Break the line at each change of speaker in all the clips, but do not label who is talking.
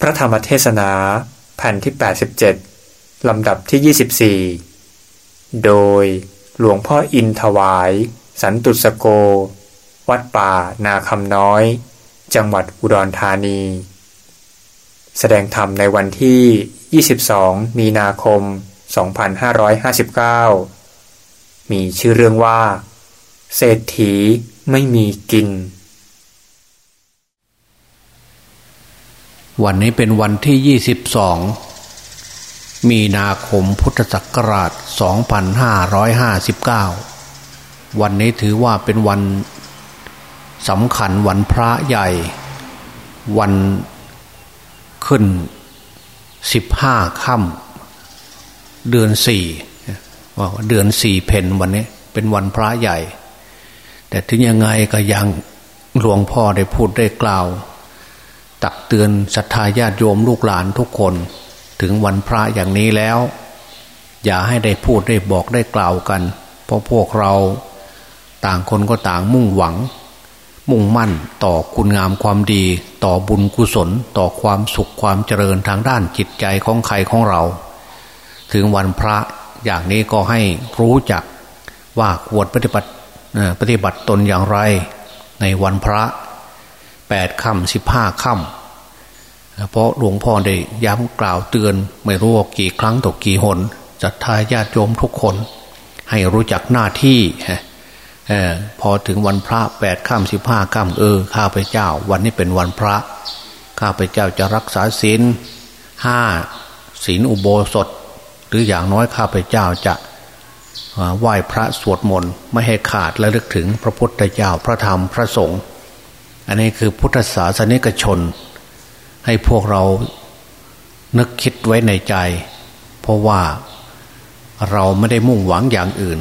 พระธรรมเทศนาแผ่นที่ 87 ลำดับที่ 24 โดยหลวงพ่ออินถวาย สันตุสโก วัดป่านาคำน้อย จังหวัดอุดรธานี แสดงธรรมในวันที่ 22 มีนาคม 2559 มีชื่อเรื่องว่า เศรษฐีไม่มีกิน
วันนี้เป็นวันที่ 22 มีนาคมพุทธศักราช 2559 วันนี้ถือว่าเป็นวันสำคัญวันพระใหญ่ วันขึ้น 15ค่ำเดือนสี่ว่าเดือนสี่เพนวันนี้ เป็นวันพระใหญ่ แต่ถึงยังไงก็ยังหลวงพ่อได้พูดได้กล่าว ตักเตือนศรัทธาญาติโยมลูกหลานทุกคน ถึงวันพระอย่างนี้แล้ว อย่าให้ได้พูดได้บอกได้กล่าวกัน เพราะพวกเราต่างคนก็ต่างมุ่งหวัง มุ่งมั่นต่อคุณงามความดี ต่อบุญกุศล ต่อความสุขความเจริญทางด้านจิตใจของใครของเรา ถึงวันพระอย่างนี้ก็ให้รู้จักว่าควรปฏิบัติปฏิบัติตนอย่างไร ในวันพระ แปดค่ำสิบห้าค่ำเพราะหลวงพ่อได้ย้ำกล่าวเตือนไม่รู้ว่ากี่ครั้งต่อกี่หนจัดทายาติโยมทุกคน ให้รู้จักหน้าที่อพอถึงวันพระแปดค่ำสิบห้าค่ำเออข้าพเจ้า วันนี้เป็นวันพระ ข้าพเจ้าจะรักษาศีลห้าศีลอุโบสถ หรืออย่างน้อยข้าพเจ้าจะไหว้พระสวดมนต์ไม่ให้ขาดและลึกถึงพระพุทธเจ้าพระธรรมพระสงฆ์ อันนี้คือพุทธศาสนิกชน ให้พวกเรานึกคิดไว้ในใจ เพราะว่าเราไม่ได้มุ่งหวังอย่างอื่น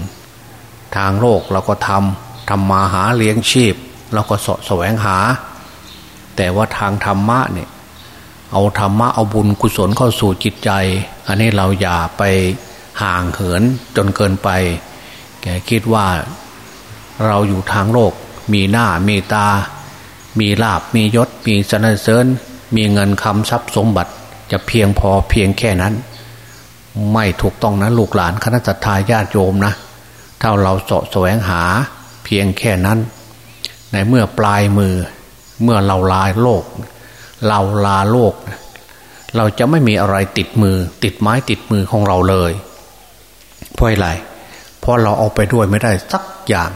ทางโลกเราก็ทำทำมาหาเลี้ยงชีพ เราก็สะแสวงหา แต่ว่าทางธรรมะเนี่ยเอาธรรมะเอาบุญกุศลเข้าสู่จิตใจ อันนี้เราอย่าไปห่างเหินจนเกินไป แกคิดว่าเราอยู่ทางโลกมีหน้ามีตา มีลาบมียศ มีสนเสริญ มีเงินคำทรัพย์สมบัติ จะเพียงพอเพียงแค่นั้น ไม่ถูกต้องนะลูกหลานคณะทาญาติโยมนะถ้าเราสะแสวงหาเพียงแค่นั้น ในเมื่อปลายมือเมื่อเราลาโลก เราลาโลก เราจะไม่มีอะไรติดมือ ติดไม้ติดมือของเราเลยเพราะอะไรเพราะเราเอาไปด้วยไม่ได้สักอย่าง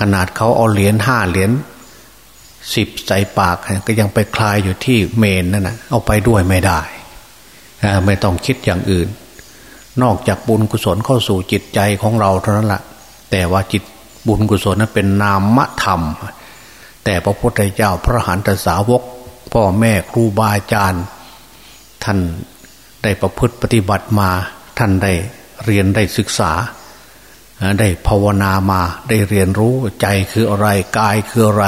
ขนาดเขาเอาเหรียญห้าเหรียญ สิบใส่ปากก็ยังไปคลายอยู่ที่เมนนั่นนะเอาไปด้วยไม่ได้ ไม่ต้องคิดอย่างอื่น นอกจากบุญกุศลเข้าสู่จิตใจของเราเท่านั้นแหละแต่ว่าจิตบุญกุศลนั้นเป็นนามธรรม แต่พระพุทธเจ้าพระหันตสาวก พ่อแม่ครูบาอาจารย์ ท่านได้ประพฤติปฏิบัติมา ท่านได้เรียนได้ศึกษา ได้ภาวนามาได้เรียนรู้ใจคืออะไรกายคืออะไร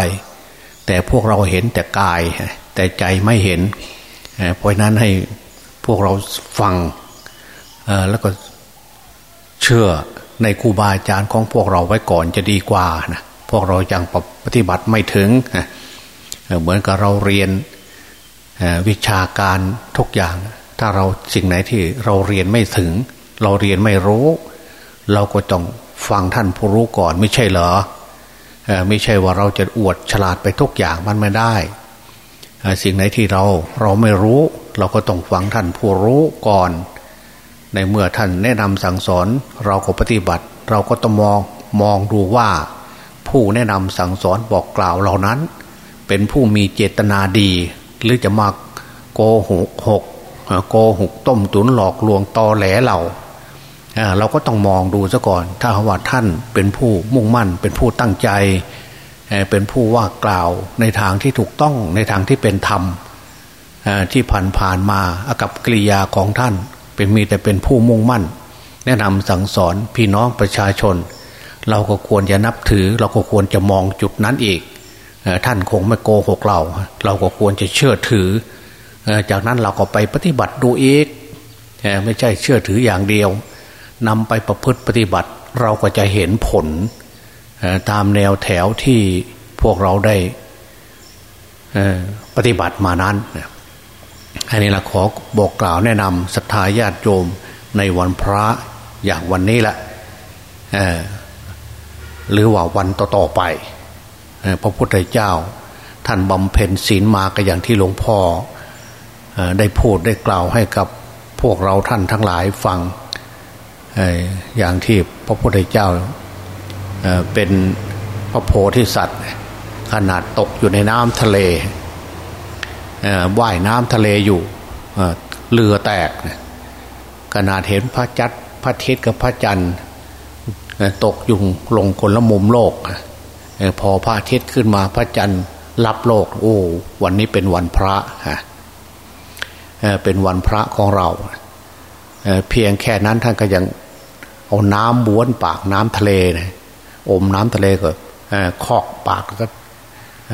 แต่พวกเราเห็นแต่กาย แต่ใจไม่เห็น เพราะนั้นให้พวกเราฟังแล้วก็เชื่อในครูบาอาจารย์ของพวกเราไว้ก่อนจะดีกว่านะพวกเรายังปฏิบัติไม่ถึง เหมือนกับเราเรียนวิชาการทุกอย่าง ถ้าเราสิ่งไหนที่เราเรียนไม่ถึง เราเรียนไม่รู้ เราก็ต้องฟังท่านผู้รู้ก่อนไม่ใช่เหรอ ไม่ใช่ว่าเราจะอวดฉลาดไปทุกอย่างมันไม่ได้ สิ่งไหนที่เราเราไม่รู้เราก็ต้องฟังท่านผู้รู้ก่อน ในเมื่อท่านแนะนำสั่งสอนเราก็ปฏิบัติ เราก็ต้องมองมองดูว่า ผู้แนะนำสั่งสอนบอกกล่าวเหล่านั้น เป็นผู้มีเจตนาดี หรือจะมาโกหกหกโกหกต้มตุนหลอกลวงตอแหลเรา เราก็ต้องมองดูซะก่อน ถ้าว่าท่านเป็นผู้มุ่งมั่น เป็นผู้ตั้งใจ เป็นผู้ว่ากล่าวในทางที่ถูกต้องในทางที่เป็นธรรมที่ผ่านผ่านมาอากับกิริยาของท่าน เป็นมีแต่เป็นผู้มุ่งมั่น แนะนำสั่งสอนพี่น้องประชาชน เราก็ควรจะนับถือ เราก็ควรจะมองจุดนั้นอีกท่านคงไม่โกหกเรา เราก็ควรจะเชื่อถือ จากนั้นเราก็ไปปฏิบัติดูอีกไม่ใช่เชื่อถืออย่างเดียว นำไปประพฤติปฏิบัติ เราก็จะเห็นผลตามแนวแถวที่พวกเราได้ปฏิบัติมานั้นอันนี้ละขอบอกกล่าวแนะนำศรัทธาญาติโยมในวันพระอย่างวันนี้แหละหรือว่าวันต่อๆไปพระพุทธเจ้า ท่านบำเพ็ญศีลมาก็อย่างที่หลวงพ่อได้พูดได้กล่าวให้กับพวกเราท่านทั้งหลายฟัง อย่างที่พระพุทธเจ้าเป็นพระโพธิสัตว์ ขนาดตกอยู่ในน้ำทะเลว่ายน้ำทะเลอยู่เรือแตกขนาดเห็นพระจัดพระเทิศกับพระจันทร์ตกอยู่ลงคนละมุมโลก พอพระอาทิตย์ขึ้นมาพระจันทร์รับโลก โอ้ วันนี้เป็นวันพระฮะเป็นวันพระของเรา เพียงแค่นั้นท่านก็ยัง เอาน้ำบ้วนปากน้ำทะเลนะอมน้ำทะเลก็คอกปากก็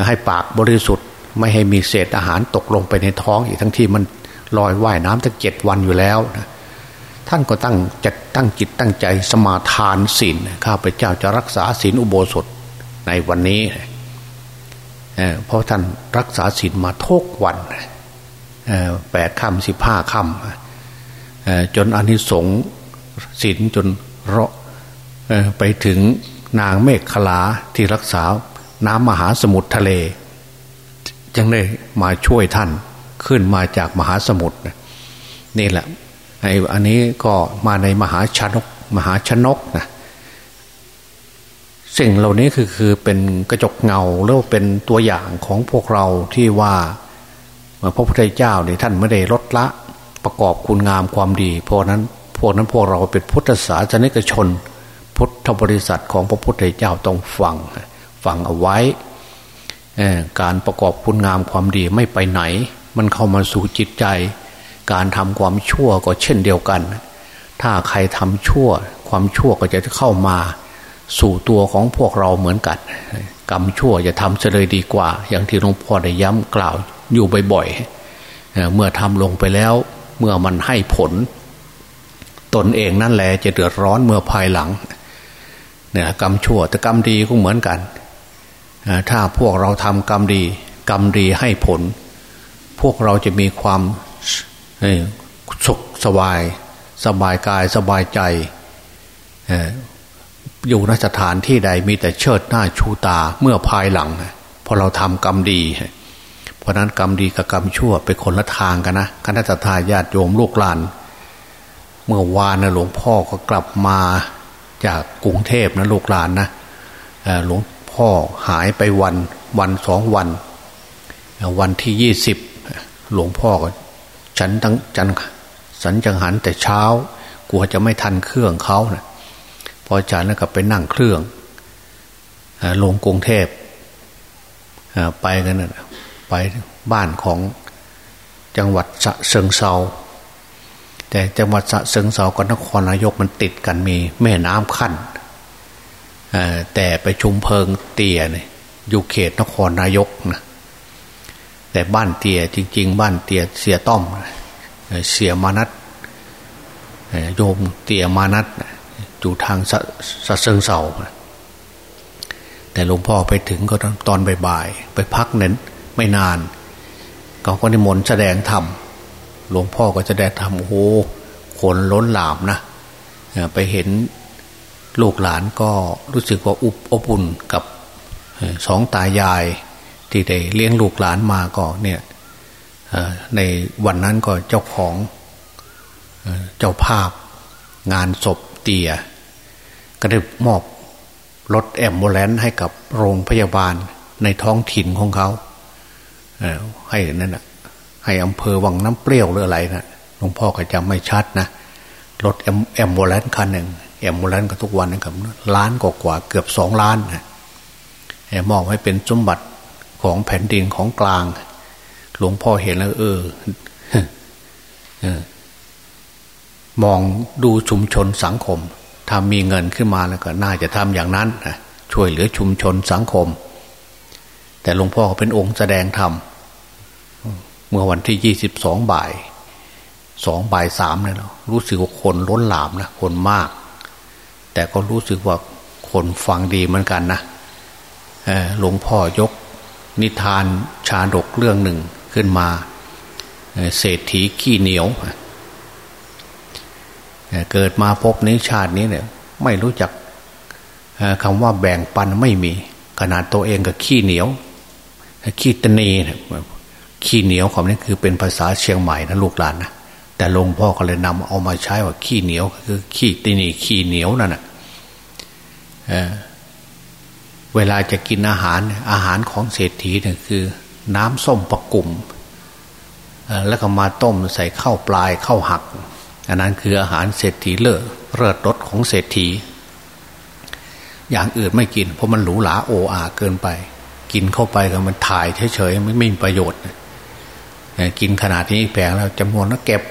ให้ปากบริสุทธิ์ ไม่ให้มีเศษอาหารตกลงไปในท้องอีกทั้งที่มันลอยว่ายน้ำตั้งเจ็ดวันอยู่แล้วนะท่านก็ตั้งจะตั้งจิตตั้งใจสมาทานศีลข้าพเจ้าจะรักษาศีลอุโบสถในวันนี้เพราะท่านรักษาศีลมาทุกวันแปดค่ำสิบห้าค่ำจนอนิสงส์ศีลจน เราะไปถึงนางเมฆขลาที่รักษาน้ำมหาสมุทรทะเล จึงได้มาช่วยท่านขึ้นมาจากมหาสมุทรนี่แหละไอ้อันนี้ก็มาในมหาชนกมหาชนกนะสิ่งเหล่านี้คือคือเป็นกระจกเงาหรือเป็นตัวอย่างของพวกเราที่ว่าพระพุทธเจ้าเนี่ยท่านไม่ได้ลดละประกอบคุณงามความดี เพราะนั้น พวกนั้นพวกเราเป็นพุทธศาสนิกชน พุทธบริษัทของพระพุทธเจ้าต้องฟังฟังเอาไว้การประกอบคุณงามความดีไม่ไปไหน มันเข้ามาสู่จิตใจ การทำความชั่วก็เช่นเดียวกัน ถ้าใครทำชั่ว ความชั่วก็จะเข้ามาสู่ตัวของพวกเราเหมือนกัน กรรมชั่วจะทำเฉลยดีกว่า อย่างที่หลวงพ่อได้ย้ำกล่าวอยู่บ่อยๆเมื่อทำลงไปแล้ว เมื่อมันให้ผล ตนเองนั่นแหละจะเดือดร้อนเมื่อภายหลังเนี่ยกรรมชั่วแต่กรรมดีก็เหมือนกัน ถ้าพวกเราทำกรรมดี กรรมดีให้ผล พวกเราจะมีความสุขสบาย สบายกายสบายใจอยู่นสถานที่ใดมีแต่เชิดหน้าชูตาเมื่อภายหลังพอเราทำกรรมดี เพราะนั้นกรรมดีกับกรรมชั่วเป็นคนละทางกันนะคณะทาญาติโยมลูกหลาน เมื่อวานนะหลวงพ่อก็กลับมาจากกรุงเทพนะลูกหลานนะหลวงพ่อหายไปวันวันสองวัน วันที่ยี่สิบหลวงพ่อก็ฉันทั้งจันสันจังหันแต่เช้ากลัวจะไม่ทันเครื่องเขานะพอฉันแล้วก็ไปนั่งเครื่องลงกรุงเทพไปกันนะไปบ้านของจังหวัดสะเชิงเซา แต่จังหวัดสะเชิงเซากับนครนายกมันติดกันมีแม่น้ำขั้นแต่ไปชุมเพิงเตียเนี่ยอยู่เขตนครนายกนะแต่บ้านเตียจริง ๆ บ้านเตียเสียต้อมเสียมานัดโยมเตียมานัดอยู่ทางสะสะเซิงเสาแต่หลวงพ่อไปถึงก็ตอนบ่ายๆไปพักเน้นไม่นานก็ก็นิมนต์แสดงธรรม หลวงพ่อก็จะแดงธรรมโอ้โหคนล้นหลามนะไปเห็นลูกหลานก็รู้สึกว่าอุบอบอุ่นกับสองตายายที่ได้เลี้ยงลูกหลานมาก็เนี่ยในวันนั้นก็เจ้าของเจ้าภาพงานศพเตีย ก็ได้มอบรถแอมโบแลนให้กับโรงพยาบาลในท้องถิ่นของเขาให้นั่นนะ ให้อำเภอวังน้ำเปรี้ยวหรืออะไรนะหลวงพ่อก็จำไม่ชัดนะรถแอมแอมโบแลนคันหนึ่งแอมโบแลนก็ทุกวันนะครับล้านกว่าเกือบสองล้านนะมอบให้เป็นสมบัติของแผ่นดินของกลาง หลวงพ่อเห็นแล้ว เออมองดูชุมชนสังคมถ้ามีเงินขึ้นมาแล้วก็น่าจะทำอย่างนั้นช่วยเหลือชุมชนสังคม แต่หลวงพ่อเป็นองค์แสดงธรรม เมื่อวันที่ยี่สิบสองบ่ายสองบ่ายสามเนี่ยเรารู้สึกว่าคนล้นหลามนะคนมาก แต่ก็รู้สึกว่าคนฟังดีเหมือนกันนะหลวงพ่อยก นิทานชาดกเรื่องหนึ่งขึ้นมาเศรษฐีขี้เหนียว เกิดมาพบในชาตินี้เนี่ย ไม่รู้จักคำว่าแบ่งปันไม่มี ขนาดตัวเองกับขี้เหนียวขี้ตนี ขี้เหนียวของนี้คือเป็นภาษาเชียงใหม่นะลูกหลานนะแต่หลวงพ่อก็เลยนำเอามาใช้ว่าขี้เหนียวคือขี้ตนีขี้เหนียวนั่นแหะเวลาจะกินอาหารอาหารของเศรษฐีเนี่ยคือ น้ำส้มประกุ่มแล้วก็มาต้มใส่ข้าวปลายข้าวหัก อันนั้นคืออาหารเศรษฐีเลิศเลิศรสของเศรษฐี อย่างอื่นไม่กิน เพราะมันหรูหราโออาเกินไป กินเข้าไปก็มันถ่ายเฉยๆไม่มีประโยชน์ กินขนาดนี้แพงแล้วจำนวนก็เก็บ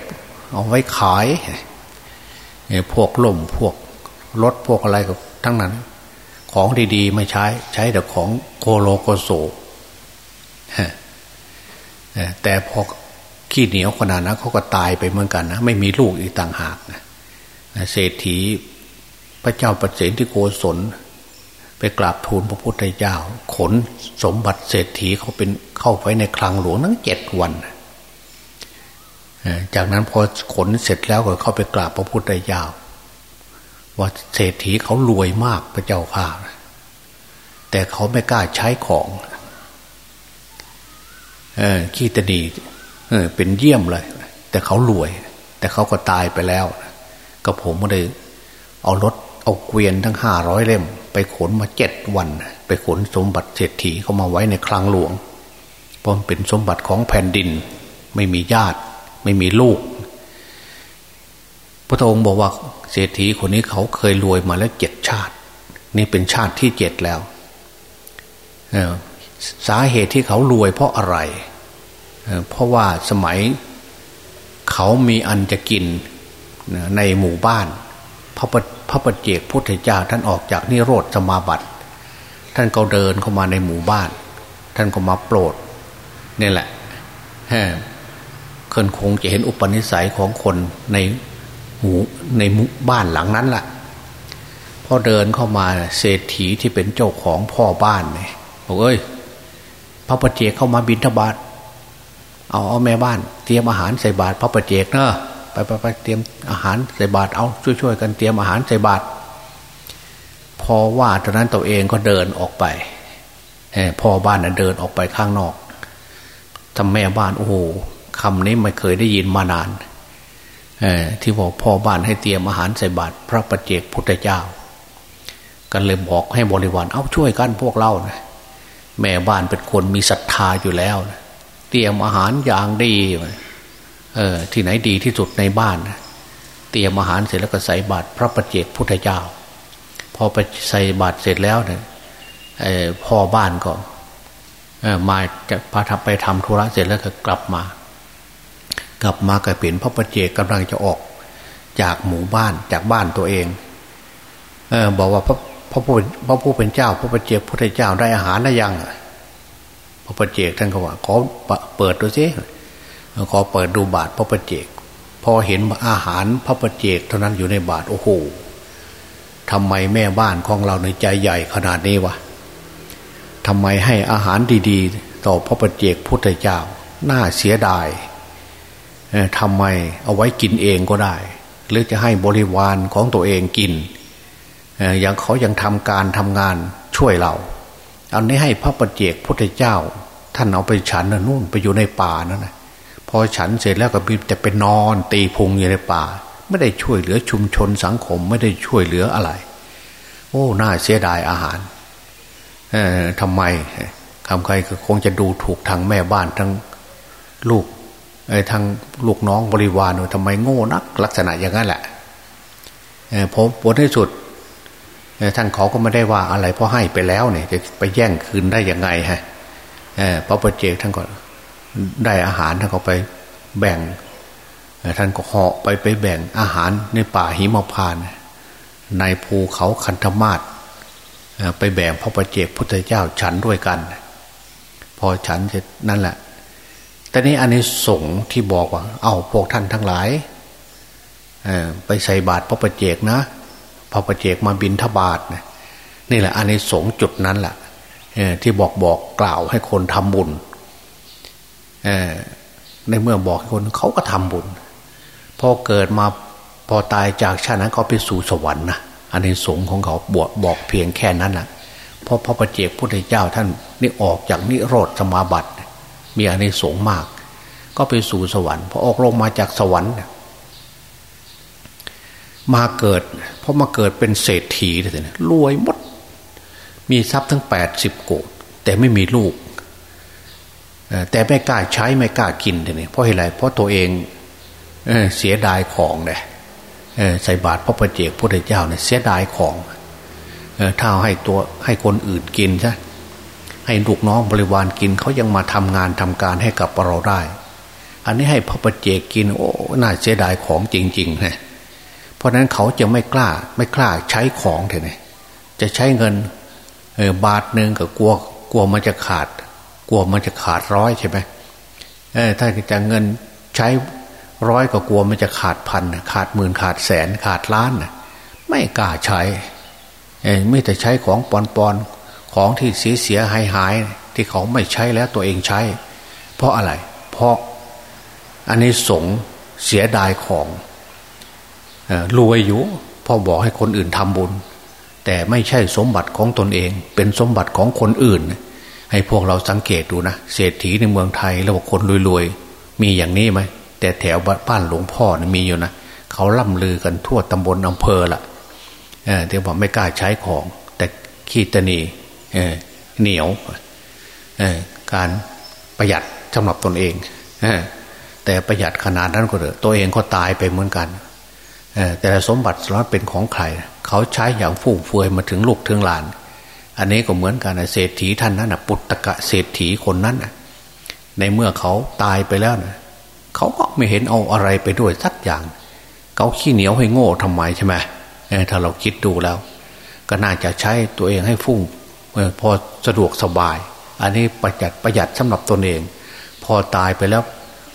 เอาไว้ขายพวกล่มพวกรถพวกอะไรก็ทั้งนั้น ของดีๆ ไม่ใช้ใช้แต่ของโคโลโกโซแต่พอขี้เหนียวขนาดนั้นเขาก็ตายไปเหมือนกันนะไม่มีลูกอีกต่างหากนะเศรษฐีพระเจ้าประเสนที่โกศลไปกราบทูลพระพุทธเจ้า ขนสมบัติเศรษฐีเขาเป็นเข้าไปในคลังหลวงทั้งเจ็ดวัน จากนั้นพอขนเสร็จแล้วก็เข้าไปกราบพระพุทธเจ้าว่าเศรษฐีเขารวยมากพระเจ้าค่ะ แต่เขาไม่กล้าใช้ของเออขี้ตนีเออเป็นเยี่ยมเลย แต่เขารวย แต่เขาก็ตายไปแล้ว ก็ผมก็เลยเอารถเอาเกวียนทั้งห้าร้อยเล่ม ไปขนมาเจ็ดวัน ไปขนสมบัติเศรษฐีเขามาไว้ในคลังหลวงเพราะเป็นสมบัติของแผ่นดิน ไม่มีญาติ ไม่มีลูก พระองค์บอกว่าเศรษฐีคนนี้เขาเคยรวยมาแล้วเจ็ดชาติ นี่เป็นชาติที่เจ็ดแล้วสาเหตุที่เขารวยเพราะอะไร เพราะว่าสมัยเขามีอันจะกินในหมู่บ้าน พระพระปเจกพุทธเจ้าท่านออกจากนิโรธสมาบัติ ท่านก็เดินเข้ามาในหมู่บ้าน ท่านก็มาโปรดนี่แหละ คนคงจะเห็นอุปนิสัยของคนในหมู่ในหมู่บ้านหลังนั้นแหละพอเดินเข้ามาเศรษฐีที่เป็นเจ้าของพ่อบ้านเนี่ยบอกเอ้ยพระปเจกเข้ามาบินทบาทเอาเอาแม่บ้าน เตรียมอาหารใส่บาตรพระประเจกเนอะไปไปไปเตรียมอาหารใส่บาตรเอาช่วยๆกันเตรียมอาหารใส่บาตรพอว่าตอนนั้นตัวเองก็เดินออกไปพ่อบ้านน่ะเดินออกไปข้างนอกทำแม่บ้านโอ้โห คำนี้ไม่เคยได้ยินมานานที่บอกพ่อบ้านให้เตรียมอาหารใส่บาตรพระประเจกพุทธเจ้า กันเลยบอกให้บริวารเอาช่วยกันพวกเรานะแม่บ้านเป็นคนมีศรัทธาอยู่แล้วนะเตรียมอาหารอย่างดีเออที่ไหนดีที่สุดในบ้านนะเตรียมอาหารเสร็จแล้วก็ใส่บาตรพระประเจกพุทธเจ้า พอไปใส่บาตรเสร็จแล้วเนี่ยพ่อบ้านก็มาจะพาทำไปทำธุระเสร็จแล้วก็กลับมา กลับมาก็เปลี่ยนพระประเจกกำลังจะออก จากหมู่บ้านจากบ้านตัวเองเออบอกว่าพระพระผู้พระผู้เป็นเจ้า พระประเจกพุทธเจ้าได้อาหารแล้วยังพระประเจกท่านก็ว่าขอเปิดดูสิขอเปิดดูบาทพระประเจก พอเห็นอาหารพระประเจกเท่านั้นอยู่ในบาทโอ้โหทำไมแม่บ้านของเราในใจใหญ่ขนาดนี้วะทำไมให้อาหารดี ๆ ต่อพระประเจกพุทธเจ้า น่าเสียดาย ทำไมเอาไว้กินเองก็ได้ หรือจะให้บริวารของตัวเองกินอย่างเขายังทำการทำงานช่วยเราอันนี้ให้พระประเจกพุทธเจ้า ท่านเอาไปฉันนู่นไปอยู่ในป่านั่นนะพอฉันเสร็จแล้วก็จะไปนอนตีพุงอยู่ในป่า ไม่ได้ช่วยเหลือชุมชนสังคมไม่ได้ช่วยเหลืออะไร โอ้น่าเสียดายอาหารเออทำไมคำใครก็คงจะดูถูกทางแม่บ้านทั้งลูก ทางลูกน้องบริวารทำไมโง่นัก ลักษณะอย่างนั้นแหละพบผลที่สุดท่านเขาก็ไม่ได้ว่าอะไรเพราะให้ไปแล้วเนี่ยจะไปแย่งคืนได้ยังไงฮะพระประเจกท่านก็ได้อาหารท่านก็ไปแบ่งท่านก็เหาะไปไปแบ่งอาหารในป่าหิมพานในภูเขาคันธมาศไปแบ่งพระประเจกพุทธเจ้าฉันด้วยกัน พอฉันเสร็จนั่นแหละ แต่นี้อันนี้สงที่บอกว่า เอาพวกท่านทั้งหลายไปใส่บาตรพระประเจกนะพระประเจกมาบินทบาทนี่แหละอันนี้สงจุดนั้นแหละที่บอกบอกกล่าวให้คนทำบุญในเมื่อบอกคนเขาก็ทำบุญพอเกิดมาพอตายจากชาตินั้นเขาไปสู่สวรรค์นะอันนี้สงของเขาบวบอกเพียงแค่นั้นนะเพราะพระประเจกพุทธเจ้าท่านนี่ออกจากนิโรธสมาบัติ มีอันนี้สงมาก ก็ไปสู่สวรรค์พอออกลงมาจากสวรรค์มาเกิดพราะมาเกิดเป็นเศรษฐีเลยนะรวยมด มีทรัพย์ทั้งแปดสิบโกดแต่ไม่มีลูกแต่ไม่กล้าใช้ไม่กล้ากินเลยเพราะอะไรเพราะตัวเองเเสียดายของเลยใส่บาตรพระประเจกพุทธเจ้าเนี่ยเสียดายของถ้าให้ตัวให้คนอื่นกินใช่ ให้ลูกน้องบริวารกินเขายังมาทำงานทำการให้กับเราได้ อันนี้ให้พระประเจกกินโอ้น่าเสียดายของจริงๆนะเพราะนั้นเขาจะไม่กล้าไม่กล้าใช้ของเถอะนี่จะใช้เงินเออบาทหนึ่งก็กลัวกลัวมันจะขาด กลัวมันจะขาดร้อยใช่ไหมเออถ้าจะเงินใช้ร้อยก็กลัวมันจะขาดพันขาดหมื่นขาดแสนขาดล้านไม่กล้าใช้ไม่แต่ใช้ของปอนปอน ของที่เสียเสียหายหายที่เขาไม่ใช้แล้วตัวเองใช้ เพราะอะไร เพราะอันนี้สงเสียดายของรวยอยู่พ่อบอกให้คนอื่นทำบุญ แต่ไม่ใช่สมบัติของตนเอง เป็นสมบัติของคนอื่น ให้พวกเราสังเกตดูนะเศรษฐีในเมืองไทยแล้วบอกคนรวยๆ มีอย่างนี้ไหมแต่แถวบ้านหลวงพ่อนะมีอยู่นะเขาล่ำลือกันทั่วตำบลอำเภอละเออเดี๋ยวบอกไม่กล้าใช้ของ แต่ขี้ตนี เออเหนียวเออการประหยัดสำหรับตนเองเออแต่ประหยัดขนาดนั้นก็เถอะตัวเองก็ตายไปเหมือนกันแต่สมบัติสารเป็นของใคร เขาใช้อย่างฟุ่มเฟือยมาถึงลูกถึงหลาน อันนี้ก็เหมือนกันเศรษฐีท่านนั้นปุตตะเศรษฐีคนนั้นในเมื่อเขาตายไปแล้วนะเขาก็ไม่เห็นเอาอะไรไปด้วยสักอย่าง เขาขี้เหนียวให้โง่ทำไมใช่ไหมถ้าเราคิดดูแล้ว ก็น่าจะใช้ตัวเองให้ฟุ่ง พอสะดวกสบาย อันนี้ประหยัดประหยัดสำหรับตนเอง พอตายไปแล้ว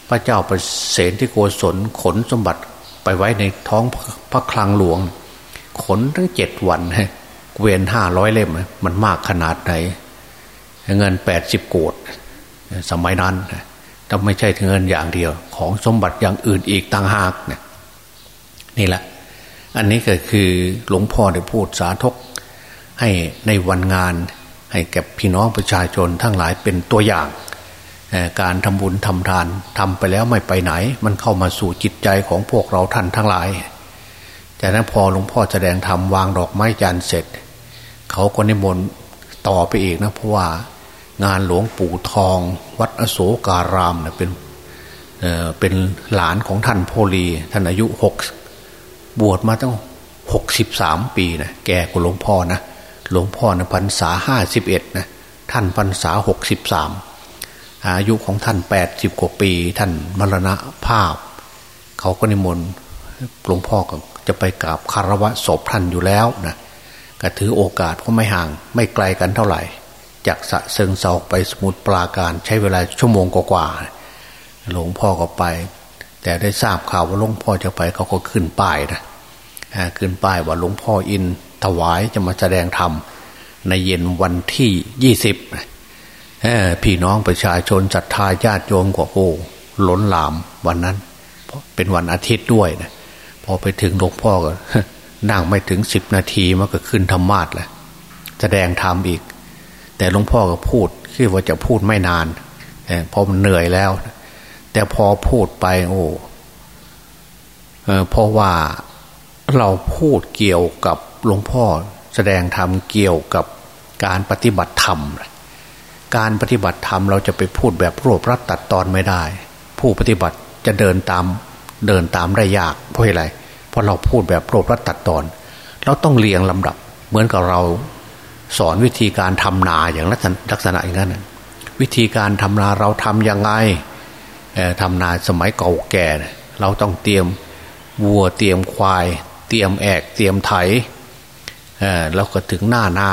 พระเจ้าประเสนที่โกศลขนสมบัติไปไว้ในท้องพระคลังหลวง ขนทั้งเจ็ดวันเวียนห้าร้อยเล่ม มันมากขนาดไหน เงินแปดสิบโกดสมัยนั้นถ้าไม่ใช่เงินอย่างเดียว ของสมบัติอย่างอื่นอีกต่างหากเนี่ยนี่แหละ อันนี้ก็คือหลวงพ่อได้พูดสาธก ให้ในวันงาน ให้แก่พี่น้องประชาชนทั้งหลายเป็นตัวอย่าง การทำบุญทำทานทำไปแล้วไม่ไปไหน มันเข้ามาสู่จิตใจของพวกเราท่านทั้งหลาย จากนั้นพอหลวงพ่อแสดงธรรมวางดอกไม้จันเสร็จ เขาก็นิมนต์ต่อไปอีกนะเพราะว่างานหลวงปู่ทอง วัดอโศการามเนะเป็นเเป็นหลานของท่านโพลี ท่านอายุหกบวชมาตั้งหกสิบสามปีนะแก่กว่าหลวงพ่อนะ หลวงพ่อนะพรรษาห้าสิบเอ็ดนะท่านพรรษาหกสิบสามอายุของท่านแปดสิบกว่าปี ท่านมรณะภาพ เขาก็นิมนต์หลวงพ่อก็จะไปกราบคารวะศพท่านอยู่แล้วนะก็ถือโอกาสก็ไม่ห่างไม่ไกลกันเท่าไหร่ จากสะเซิงเซาไปสมุทรปราการใช้เวลาชั่วโมงกว่าหลวงพ่อก็ไป แต่ได้ทราบข่าวว่าหลวงพ่อจะไปเขาก็ขึ้นป้ายนะขึ้นป้ายว่าหลวงพ่ออิน ถวายจะมาแสดงธรรม ในเย็นวันที่ยี่สิบพี่น้องประชาชนศรัทธาญาติโยมกว่าโอ้ล้นหลามวันนั้นเป็นวันอาทิตย์ด้วยนะพอไปถึงหลวงพ่อก็นั่งไม่ถึงสิบนาทีมันก็ขึ้นธรรมาสแหละแสดงธรรมอีก แต่หลวงพ่อก็พูดคิดว่าจะพูดไม่นานเพราะมันเหนื่อยแล้ว แต่พอพูดไป โอ้เพราะว่าเราพูดเกี่ยวกับ หลวงพ่อแสดงธรรมเกี่ยวกับการปฏิบัติธรรม การปฏิบัติธรรมเราจะไปพูดแบบรวบรัดตัดตอนไม่ได้ ผู้ปฏิบัติจะเดินตามเดินตามได้ยากเพราะอะไร เพราะเราพูดแบบรวบรัดตัดตอน เราต้องเรียงลำดับ เหมือนกับเราสอนวิธีการทำนาอย่างลักษณะอย่างนั้นวิธีการทำนาเราทำยังไงทำนาสมัยเก่าแก่ เราต้องเตรียมวัวเตรียมควาย เตรียมแอกเตรียมไถ แล้วก็ถึงหน้านา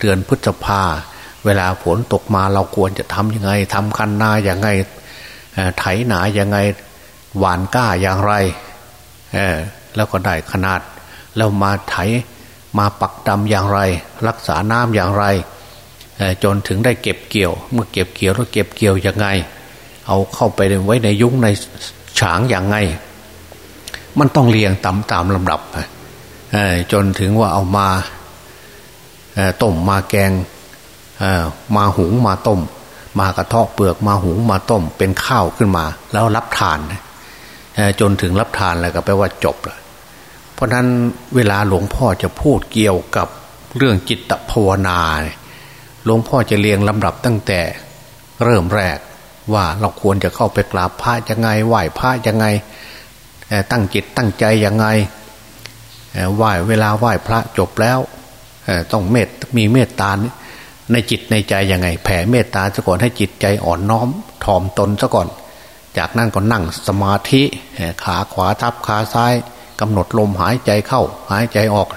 เดือนพฤษภาเวลาฝนตกมาเราควรจะทำยังไงทำคันนาอย่างไงไถหนาอย่างไงหวานก้าอย่างไรแล้วก็ได้ขนาด แล้วมาไถมาปักดำอย่างไร รักษาน้ำอย่างไรจนถึงได้เก็บเกี่ยว เมื่อเก็บเกี่ยวแล้วเก็บเกี่ยวยังไง เอาเข้าไปไว้ในยุ้งในฉางอย่างไง มันต้องเรียงตามตามลำดับ จนถึงว่าเอามาต้มมาแกงมาหุงมาต้ม มากระเทาะเปลือกมาหุงมาต้ม เป็นข้าวขึ้นมา แล้วรับทานจนถึงรับทานแล้วก็แปลว่าจบละเพราะนั้นเวลาหลวงพ่อจะพูดเกี่ยวกับเรื่องจิตภาวนาหลวงพ่อจะเรียงลำดับตั้งแต่เริ่มแรกว่าเราควรจะเข้าไปกราบพระยังไงไหว้พระยังไงตั้งจิตตั้งใจยังไง ไหว้เวลาไหว้พระจบแล้วต้องเมตมีเมตตาในจิตในใจยังไง แผ่เมตตาซะก่อนให้จิตใจอ่อนน้อมถ่อมตนซะก่อน จากนั้นก็นั่งสมาธิขาขวาทับขาซ้ายกำหนดลมหายใจเข้า หายใจออก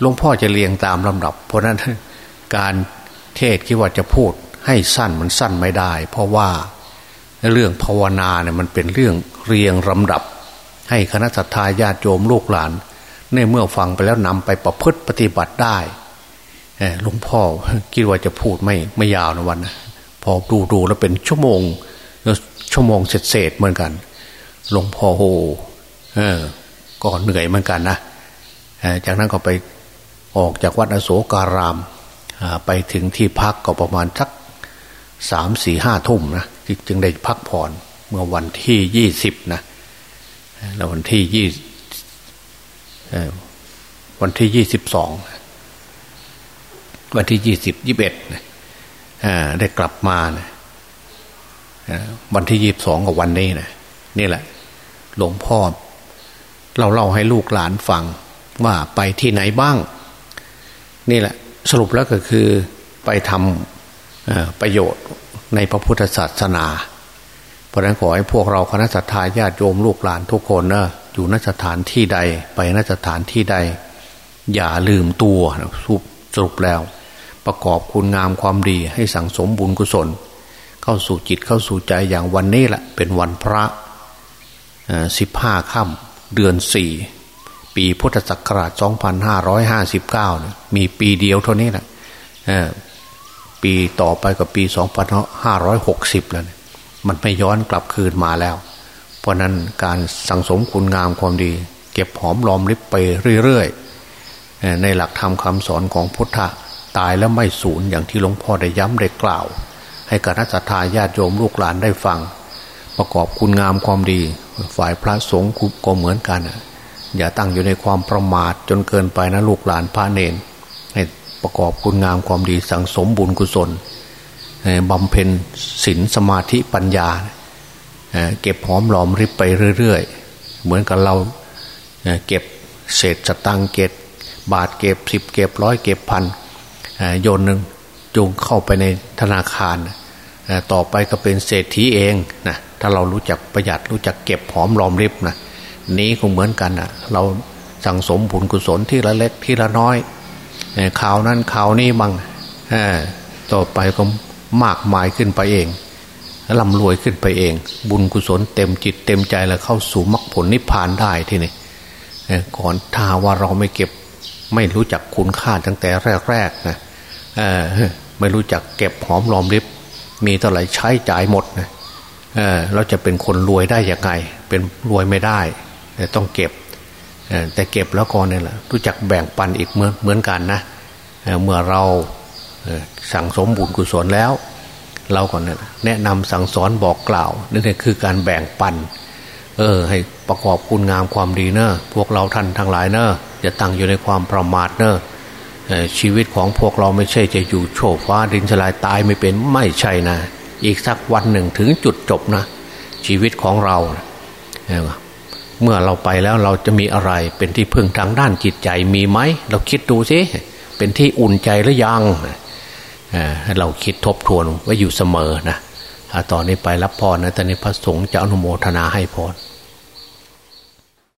หลวงพ่อจะเรียงตามลำดับ เพราะนั้นการเทศคิดว่าจะพูดให้สั้นมันสั้นไม่ได้ เพราะว่าเรื่องภาวนาเนี่ยมันเป็นเรื่องเรียงลำดับ ให้คณะสัตยาญาติโยมลูกหลาน ในเมื่อฟังไปแล้วนำไปประพฤติปฏิบัติได้หลวงพ่อคิดว่าจะพูดไม่ไม่ยาวนะวันนะพอดูดูแล้วเป็นชั่วโมงชั่วโมงเศษเหมือนกันหลวงพ่อโหเออก็เหนื่อยเหมือนกันนะจากนั้นก็ไปออกจากวัดอโศการามไปถึงที่พักก็ประมาณสักสามสี่ห้าทุ่มนะจึงได้พักผ่อนเมื่อวันที่ยี่สิบนะแล้ววันที่ยี่ วันที่ยี่สิบสองวันที่ยี่สิบยี่บเอ็ดได้กลับมานะวันที่ยี่บสองกับวันนี้นะนี่แหละ หลวงพ่อเราเล่าให้ลูกหลานฟังว่าไปที่ไหนบ้าง นี่แหละ สรุปแล้วก็คือไปทำประโยชน์ในพระพุทธศาสนา เพราะนั้นขอให้พวกเราคณะสัตยาญาติโยมลูกหลานทุกคนเนะ อยู่นสถานที่ใด ไปนสถานที่ใด อย่าลืมตัวสรุปแล้ว ประกอบคุณงามความดีให้สั่งสมบุญกุศล เข้าสู่จิตเข้าสู่ใจอย่างวันนี้แหละเป็นวันพระสิบห้าค่ำเดือนสี่ปีพุทธศักราช 2559มีปีเดียวเท่านี้แหละปีต่อไปกับปี 2560 แล้วมันไม่ย้อนกลับคืนมาแล้ว ราะนั้นการสังสมคุณงามความดี เก็บหอมรอมริบไปเรื่อยๆ ในหลักธรรมคำสอนของพุทธะตายแล้วไม่สูญอย่างที่หลวงพ่อได้ย้ำได้กล่าว ให้กับนักธาญาติโยมลูกหลานได้ฟัง ประกอบคุณงามความดี ฝ่ายพระสงฆ์ก็เหมือนกัน อย่าตั้งอยู่ในความประมาทจนเกินไปนะลูกหลานพระเนนให้ประกอบคุณงามความดีสังสมบุญกุศลบำเพ็ญศีลสมาธิปัญญา เก็บหอมหลอมริบไปเรื่อยๆ เหมือนกับเราเก็บเศษสตังเก็บบาทเก็บสิบเก็บร้อยเก็บพันโยนหนึ่งจูงเข้าไปในธนาคาร ต่อไปก็เป็นเศรษฐีเองนะถ้าเรารู้จักประหยัดรู้จักเก็บหอมรอมริบนะนี้คงเหมือนกันอะเราสั่งสมบุญกุศลที่ละเล็กที่ละน้อยข่าวนั้นข่าวนี้บังต่อไปก็มากมายขึ้นไปเอง ลำรวยขึ้นไปเอง บุญกุศลเต็มจิตเต็มใจแล้วเข้าสู่มรรคผลนิพพานได้ที่นี่ก่อนถ้าว่าเราไม่เก็บ ไม่รู้จักคุณค่าตั้งแต่แรกๆนะไม่รู้จักเก็บหอมรอมริบ มีเท่าไหร่ใช้จ่ายหมดนะเราจะเป็นคนรวยได้ยังไง เป็นรวยไม่ได้ต้องเก็บแต่เก็บแล้วก็เนี่ยแหละรู้จักแบ่งปันอีกเหมือนเหมือนกันนะเมื่อเราสั่งสมบุญกุศลแล้ว เราก็เนี่ยแนะนำสั่งสอนบอกกล่าวนั่นคือการแบ่งปัน เออ ให้ประกอบคุณงามความดีเนอะพวกเราท่านทั้งหลายเนอะจะตั้งอยู่ในความประมาทเนอะชีวิตของพวกเราไม่ใช่จะอยู่โฉบฟ้าดินสลายตายไม่เป็นไม่ใช่นะ อีกสักวันหนึ่งถึงจุดจบนะ ชีวิตของเราเมื่อเราไปแล้วเราจะมีอะไรเป็นที่พึ่งทางด้านจิตใจมีไหมเราคิดดูสิเป็นที่อุ่นใจหรือยัง เราคิดทบทวนไว้อยู่เสมอนะตอนนี้ไปรับพรนะตอนนี้พระสงฆ์จะอนุโมทนาให้พร